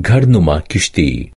घरनुमा किश्ती